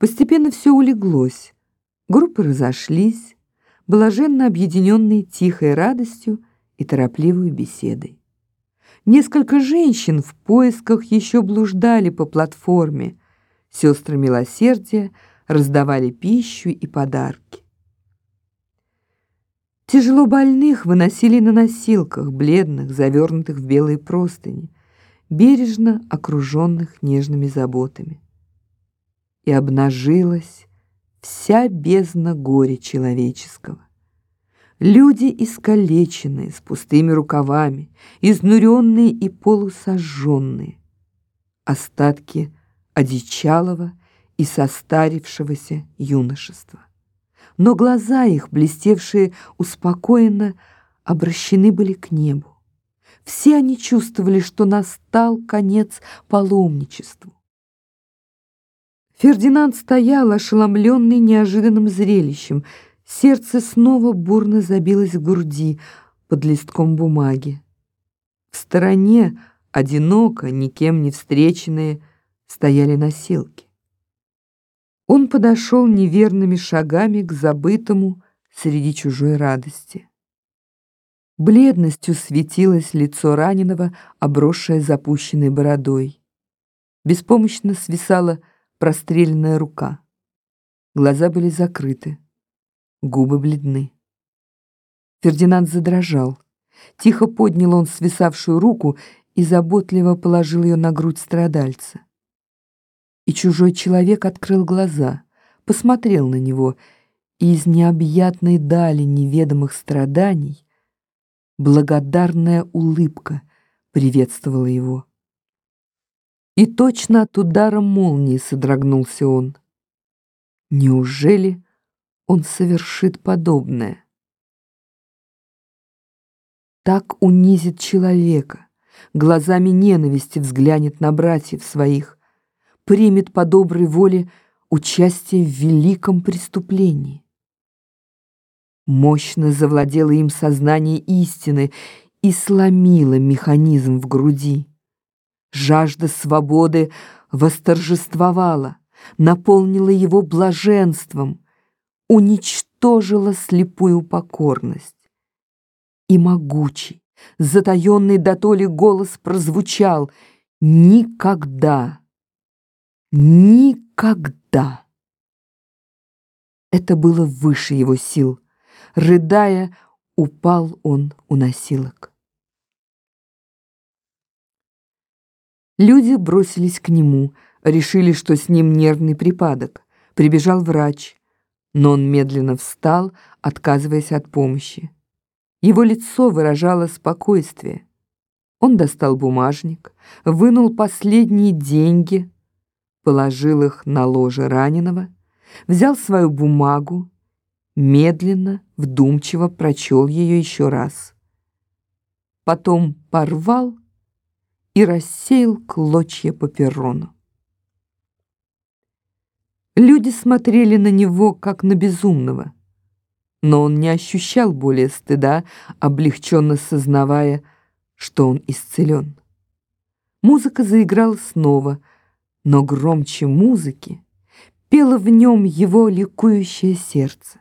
Постепенно все улеглось. Группы разошлись, блаженно объединенные тихой радостью и торопливой беседой. Несколько женщин в поисках еще блуждали по платформе. Сестры милосердия раздавали пищу и подарки. Тяжело больных выносили на носилках, бледных, завернутых в белые простыни, бережно окруженных нежными заботами и обнажилась вся бездна горя человеческого. Люди искалеченные, с пустыми рукавами, изнуренные и полусожженные. Остатки одичалого и состарившегося юношества. Но глаза их, блестевшие успокоенно, обращены были к небу. Все они чувствовали, что настал конец паломничеству. Фердинанд стоял, ошеломленный неожиданным зрелищем. Сердце снова бурно забилось в груди под листком бумаги. В стороне, одиноко, никем не встреченные, стояли носилки. Он подошел неверными шагами к забытому среди чужой радости. Бледностью светилось лицо раненого, обросшее запущенной бородой. Беспомощно свисала простреленная рука. Глаза были закрыты, губы бледны. Фердинанд задрожал. Тихо поднял он свисавшую руку и заботливо положил ее на грудь страдальца. И чужой человек открыл глаза, посмотрел на него, и из необъятной дали неведомых страданий благодарная улыбка приветствовала его. И точно от удара молнии содрогнулся он. Неужели он совершит подобное? Так унизит человека, глазами ненависти взглянет на братьев своих, примет по доброй воле участие в великом преступлении. Мощно завладело им сознание истины и сломило механизм в груди. Жажда свободы восторжествовала, наполнила его блаженством, уничтожила слепую покорность. И могучий, затаенный до толи голос прозвучал «Никогда! Никогда!» Это было выше его сил. Рыдая, упал он у носилок. Люди бросились к нему, решили, что с ним нервный припадок. Прибежал врач, но он медленно встал, отказываясь от помощи. Его лицо выражало спокойствие. Он достал бумажник, вынул последние деньги, положил их на ложе раненого, взял свою бумагу, медленно, вдумчиво прочел ее еще раз. Потом порвал и рассеял клочья по перрону. Люди смотрели на него, как на безумного, но он не ощущал более стыда, облегченно сознавая, что он исцелен. Музыка заиграла снова, но громче музыки пело в нем его ликующее сердце.